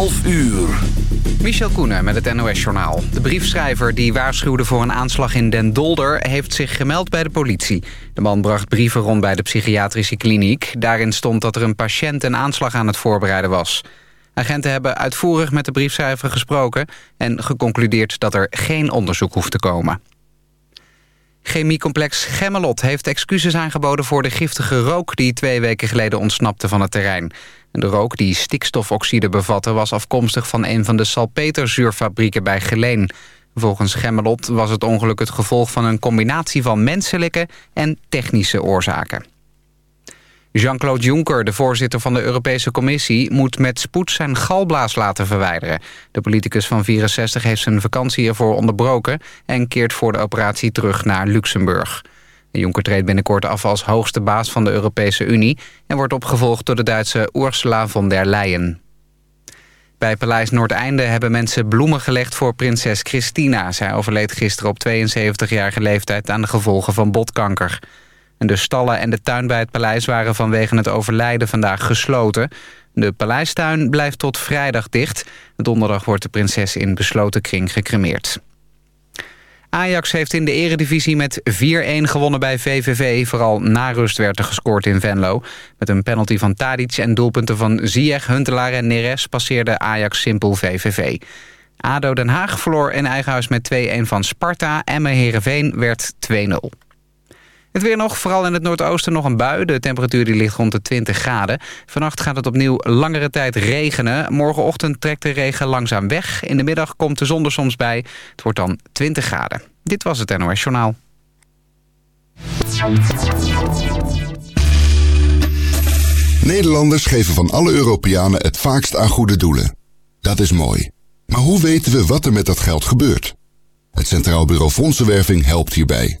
12 uur. Michel Koenen met het NOS-journaal. De briefschrijver die waarschuwde voor een aanslag in Den Dolder... heeft zich gemeld bij de politie. De man bracht brieven rond bij de psychiatrische kliniek. Daarin stond dat er een patiënt een aanslag aan het voorbereiden was. Agenten hebben uitvoerig met de briefschrijver gesproken... en geconcludeerd dat er geen onderzoek hoeft te komen. Chemiecomplex Gemmelot heeft excuses aangeboden voor de giftige rook... die twee weken geleden ontsnapte van het terrein. De rook die stikstofoxide bevatte was afkomstig van een van de salpeterzuurfabrieken bij Geleen. Volgens Gemmelot was het ongeluk het gevolg van een combinatie van menselijke en technische oorzaken. Jean-Claude Juncker, de voorzitter van de Europese Commissie... moet met spoed zijn galblaas laten verwijderen. De politicus van 64 heeft zijn vakantie ervoor onderbroken... en keert voor de operatie terug naar Luxemburg. Juncker treedt binnenkort af als hoogste baas van de Europese Unie... en wordt opgevolgd door de Duitse Ursula von der Leyen. Bij Paleis Noordeinde hebben mensen bloemen gelegd voor prinses Christina. Zij overleed gisteren op 72-jarige leeftijd aan de gevolgen van botkanker. En de stallen en de tuin bij het paleis waren vanwege het overlijden vandaag gesloten. De paleistuin blijft tot vrijdag dicht. Donderdag wordt de prinses in besloten kring gecremeerd. Ajax heeft in de eredivisie met 4-1 gewonnen bij VVV. Vooral na rust werd er gescoord in Venlo. Met een penalty van Tadic en doelpunten van Ziyech, Huntelaar en Neres... passeerde Ajax simpel VVV. ADO Den Haag verloor in eigen huis met 2-1 van Sparta. Emmen Heerenveen werd 2-0. Het weer nog, vooral in het noordoosten nog een bui. De temperatuur die ligt rond de 20 graden. Vannacht gaat het opnieuw langere tijd regenen. Morgenochtend trekt de regen langzaam weg. In de middag komt de zon er soms bij. Het wordt dan 20 graden. Dit was het NOS Journaal. Nederlanders geven van alle Europeanen het vaakst aan goede doelen. Dat is mooi. Maar hoe weten we wat er met dat geld gebeurt? Het Centraal Bureau Fondsenwerving helpt hierbij.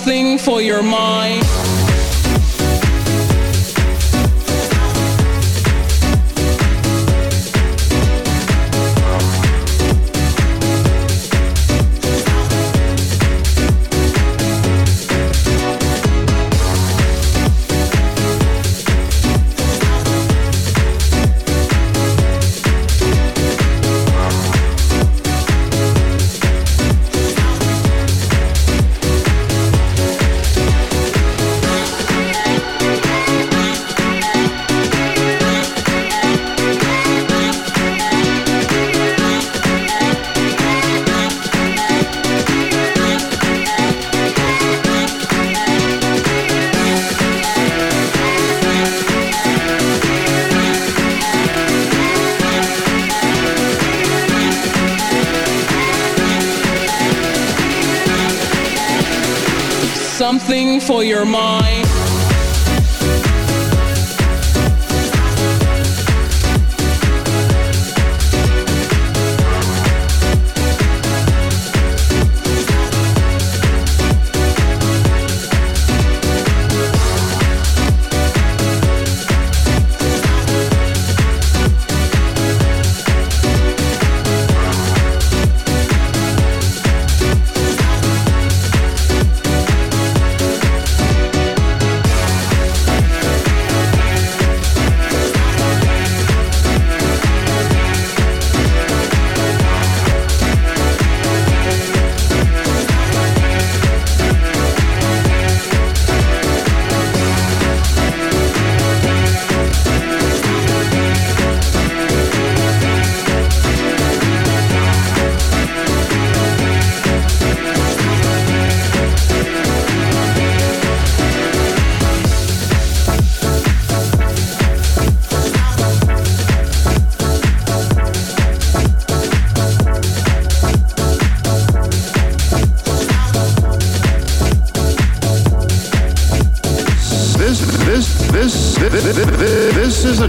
something for your mind. For your mind.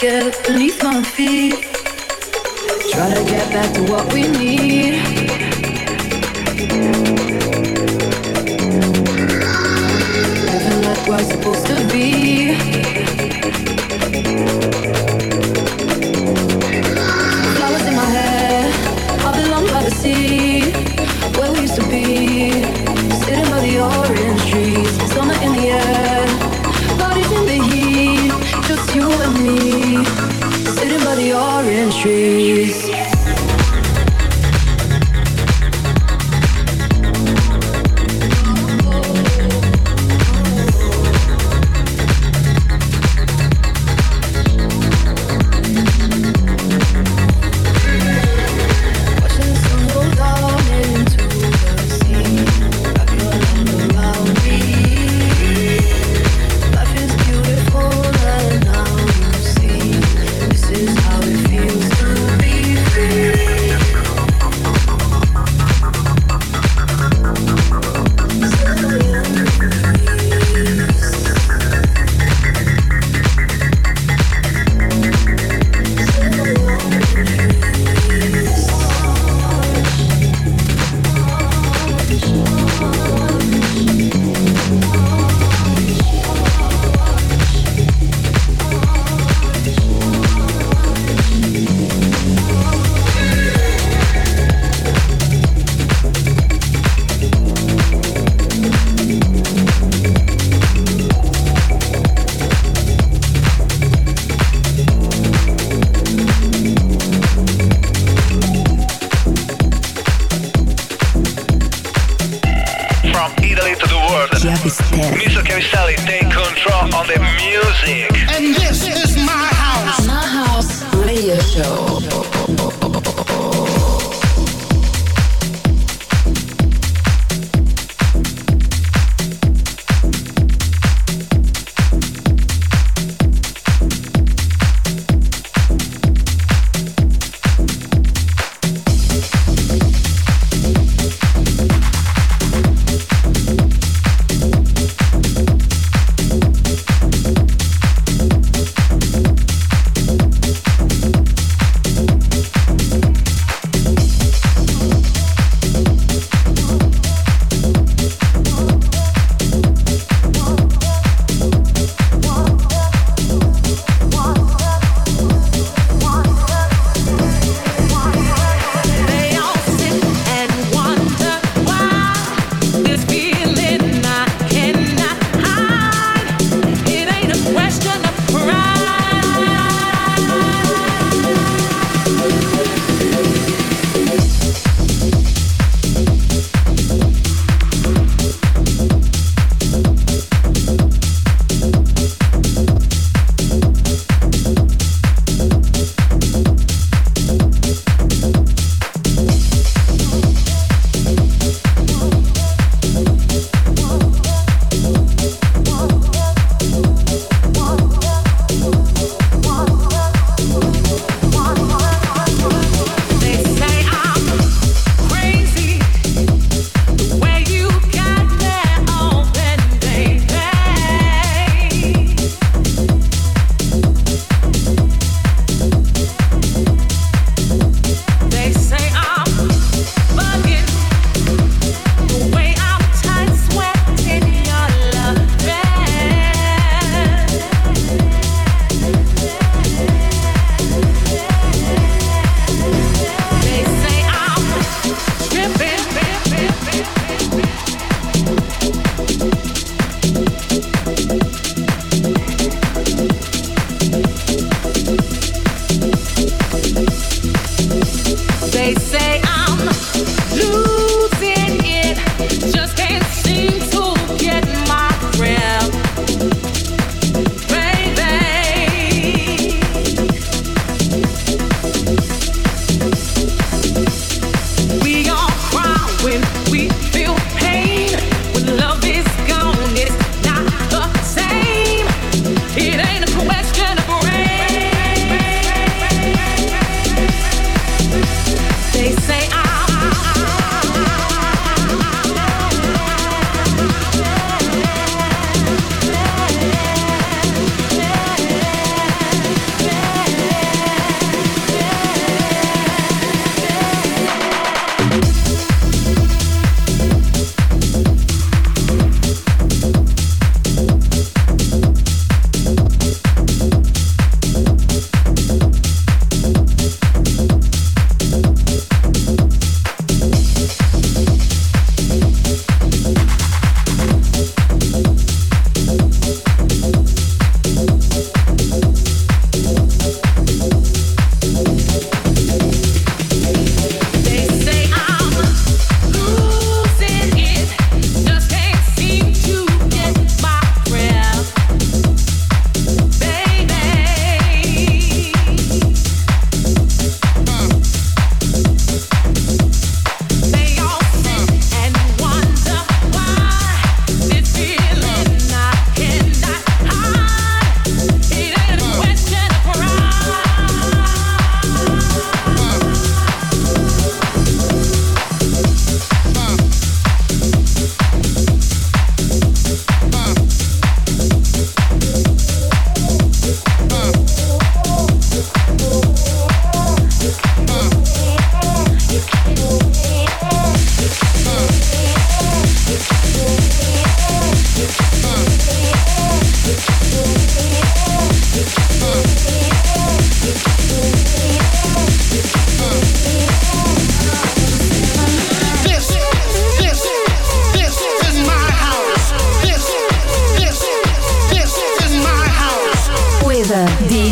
Get beneath my feet. Try to get back to what we need.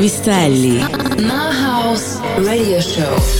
DJ Chiavistelli. My house radio show.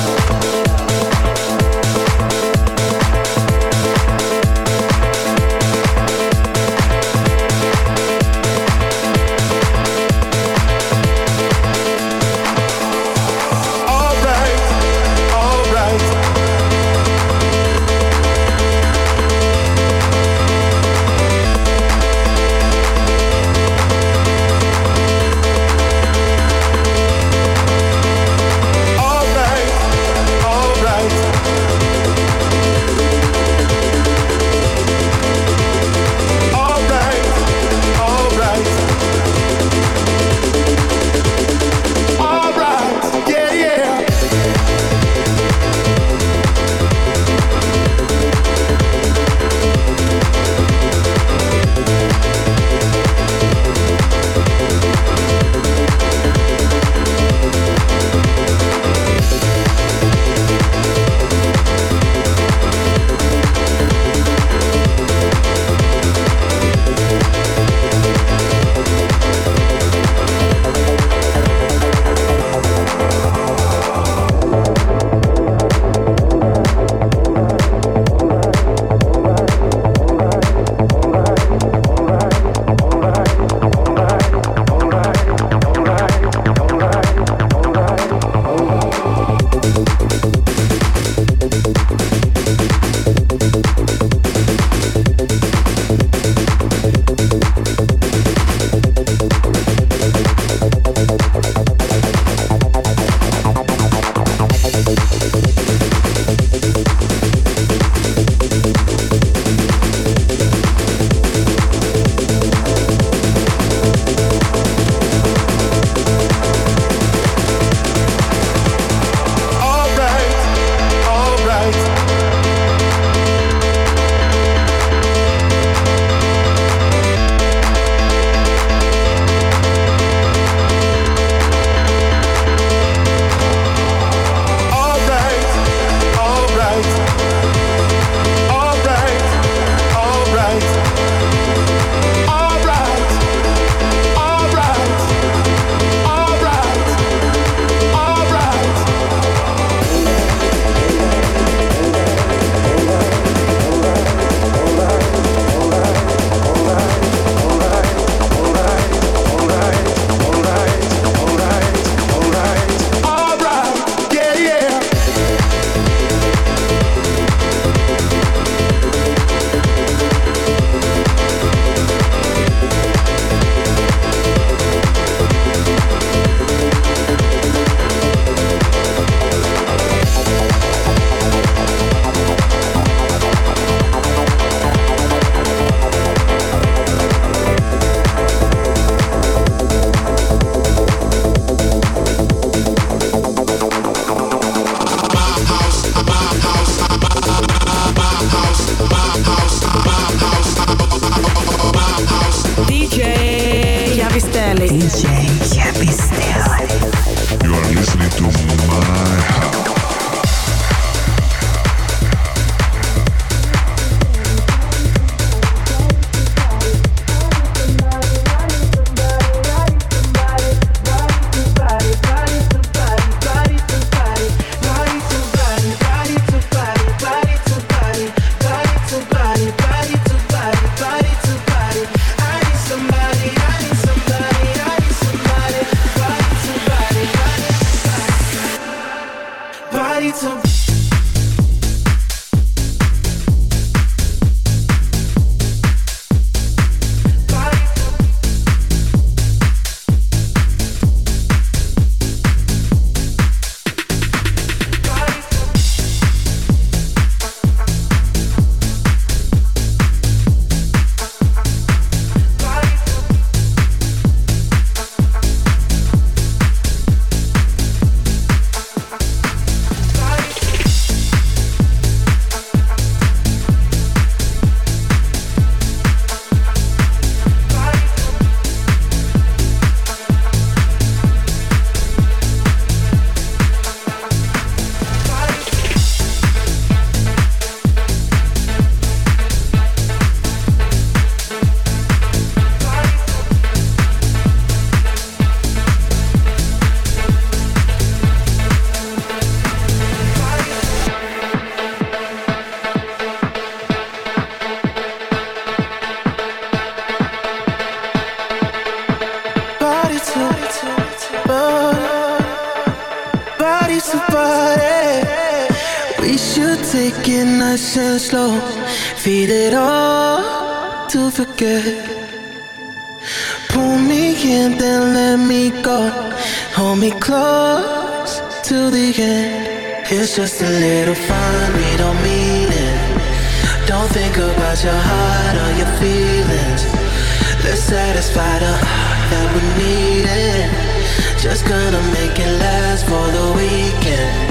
It all to forget. Pull me in, then let me go. Hold me close to the end. It's just a little fun, we don't mean it. Don't think about your heart or your feelings. Let's satisfy the heart that we need it. Just gonna make it last for the weekend.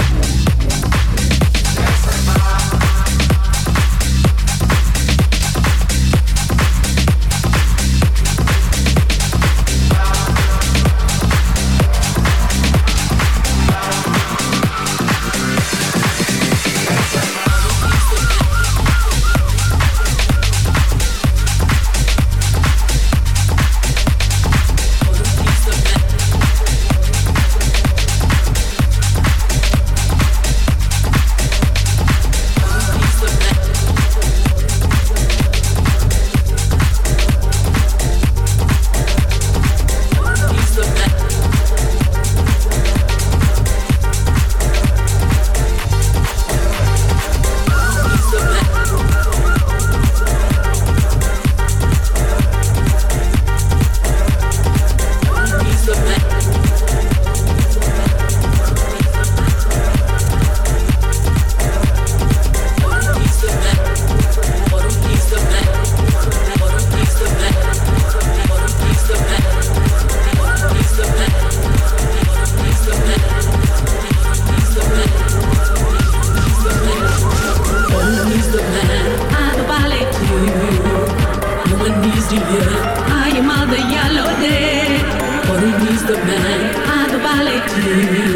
I, I the ballet.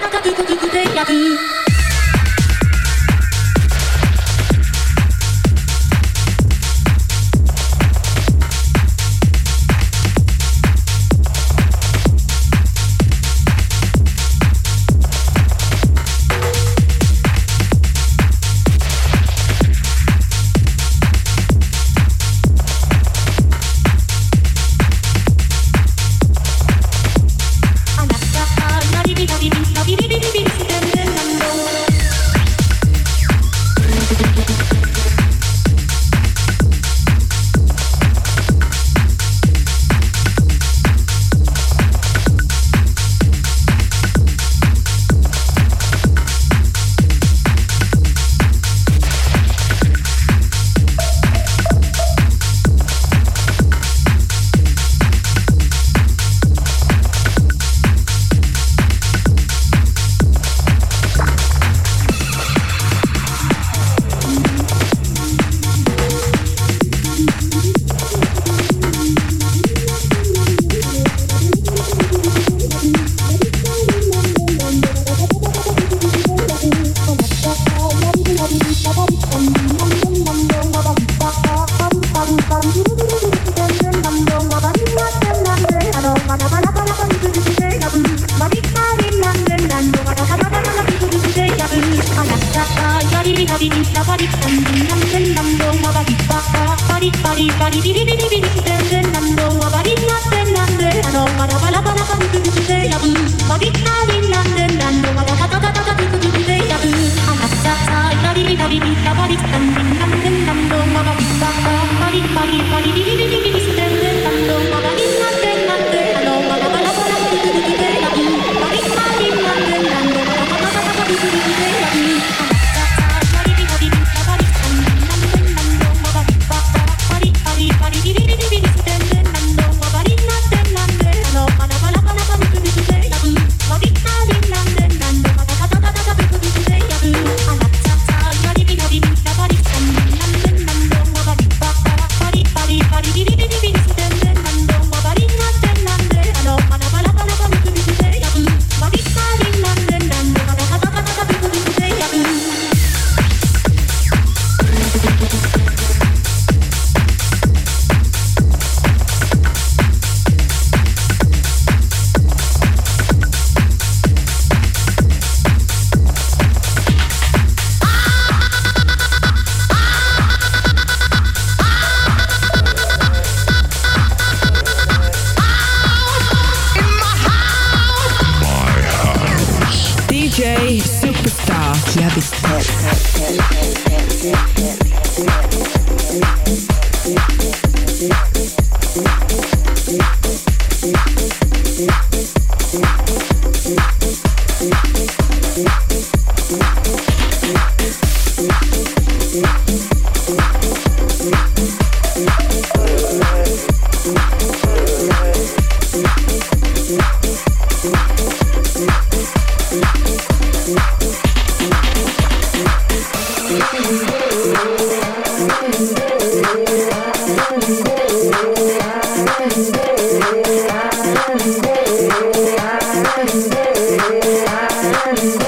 Kikikikikikikikik Body, body, dance.